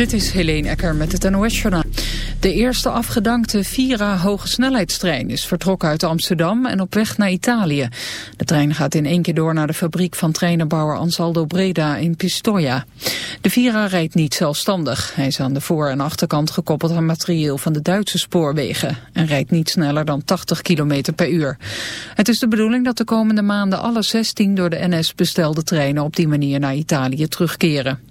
Dit is Helene Ecker met het NOS-journaal. De eerste afgedankte Vira hogesnelheidstrein is vertrokken uit Amsterdam en op weg naar Italië. De trein gaat in één keer door naar de fabriek van trainerbouwer Ansaldo Breda in Pistoia. De Vira rijdt niet zelfstandig. Hij is aan de voor- en achterkant gekoppeld aan materieel van de Duitse spoorwegen en rijdt niet sneller dan 80 km per uur. Het is de bedoeling dat de komende maanden alle 16 door de NS bestelde treinen op die manier naar Italië terugkeren.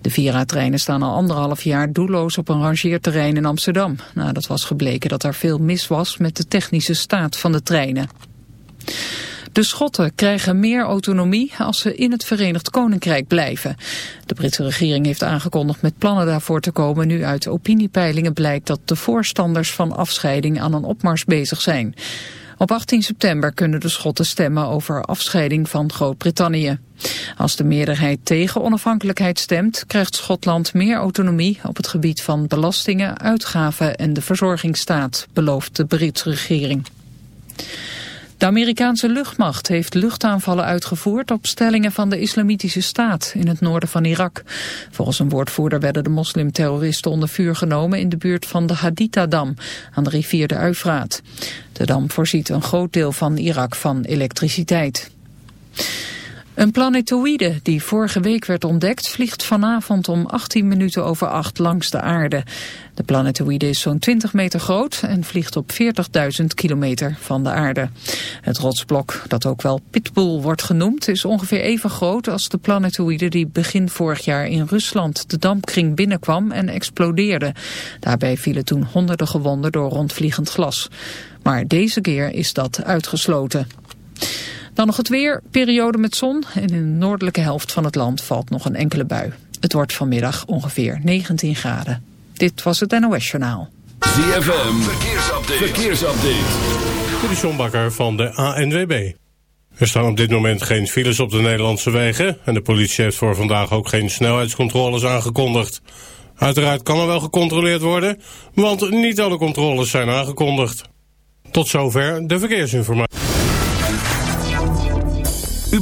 De Vira-treinen staan al anderhalf jaar doelloos op een rangeerterrein in Amsterdam. Nadat was gebleken dat er veel mis was met de technische staat van de treinen. De Schotten krijgen meer autonomie als ze in het Verenigd Koninkrijk blijven. De Britse regering heeft aangekondigd met plannen daarvoor te komen... nu uit opiniepeilingen blijkt dat de voorstanders van afscheiding aan een opmars bezig zijn. Op 18 september kunnen de Schotten stemmen over afscheiding van Groot-Brittannië. Als de meerderheid tegen onafhankelijkheid stemt, krijgt Schotland meer autonomie op het gebied van belastingen, uitgaven en de verzorgingsstaat, belooft de Britse regering. De Amerikaanse luchtmacht heeft luchtaanvallen uitgevoerd op stellingen van de islamitische staat in het noorden van Irak. Volgens een woordvoerder werden de moslimterroristen onder vuur genomen in de buurt van de Haditha-dam aan de rivier de Uifraat. De dam voorziet een groot deel van Irak van elektriciteit. Een planetoïde die vorige week werd ontdekt vliegt vanavond om 18 minuten over 8 langs de aarde. De planetoïde is zo'n 20 meter groot en vliegt op 40.000 kilometer van de aarde. Het rotsblok, dat ook wel Pitbull wordt genoemd, is ongeveer even groot als de planetoïde die begin vorig jaar in Rusland de dampkring binnenkwam en explodeerde. Daarbij vielen toen honderden gewonden door rondvliegend glas. Maar deze keer is dat uitgesloten. Dan nog het weer, periode met zon en in de noordelijke helft van het land valt nog een enkele bui. Het wordt vanmiddag ongeveer 19 graden. Dit was het NOS Journaal. ZFM, verkeersupdate. verkeersupdate. Dit is John Bakker van de ANWB. Er staan op dit moment geen files op de Nederlandse wegen... en de politie heeft voor vandaag ook geen snelheidscontroles aangekondigd. Uiteraard kan er wel gecontroleerd worden, want niet alle controles zijn aangekondigd. Tot zover de verkeersinformatie.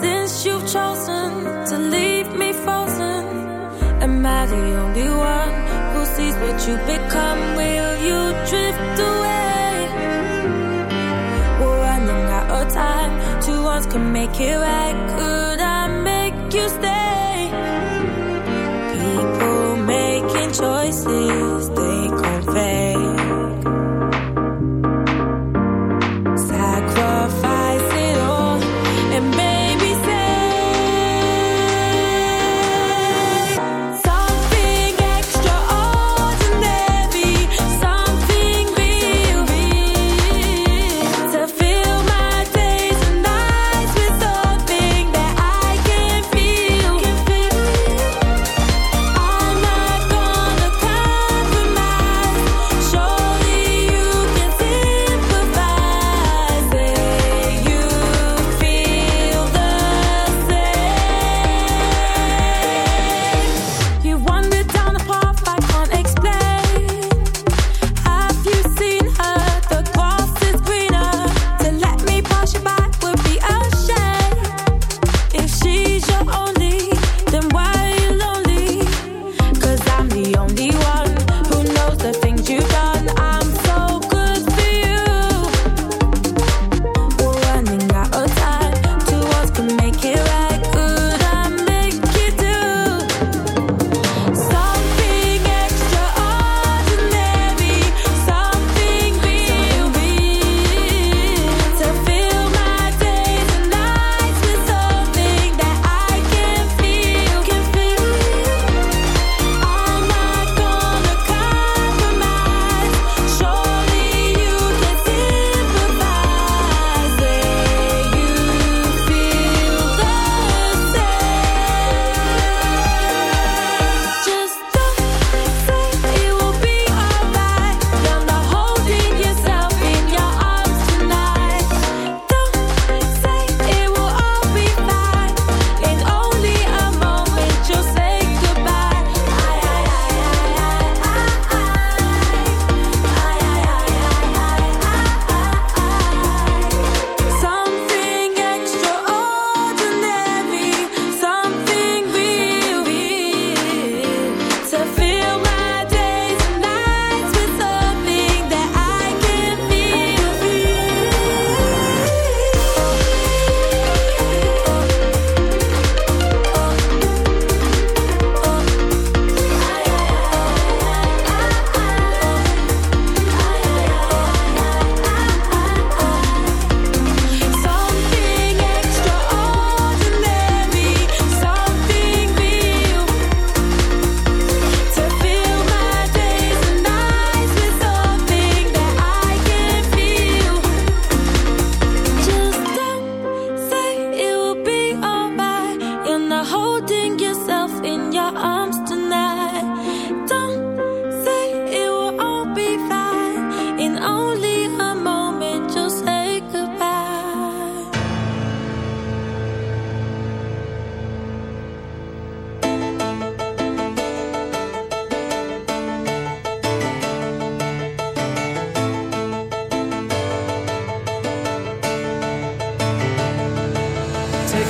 Since you've chosen to leave me frozen, am I the only one who sees what you become? Will you drift away? We're running out of time. Two ones can make it right. Could I make you stay? People making choices they convey.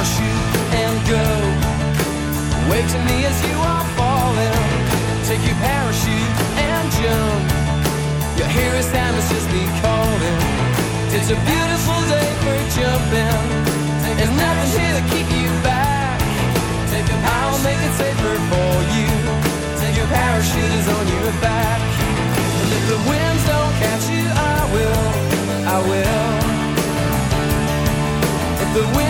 parachute and go Wave to me as you are falling. Take your parachute and jump. Your Sam is just me calling. It's a beautiful day for jumping. There's nothing here to keep you back. I'll make it safer for you. Take your parachute is on your back. And if the winds don't catch you, I will. I will. If the wind's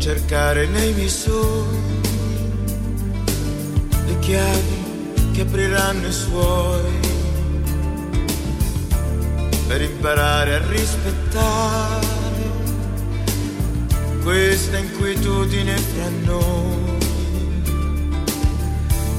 cercare nei miei le chiavi che apriranno i suoi per imparare a rispettare questa inquietudine fra noi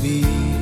be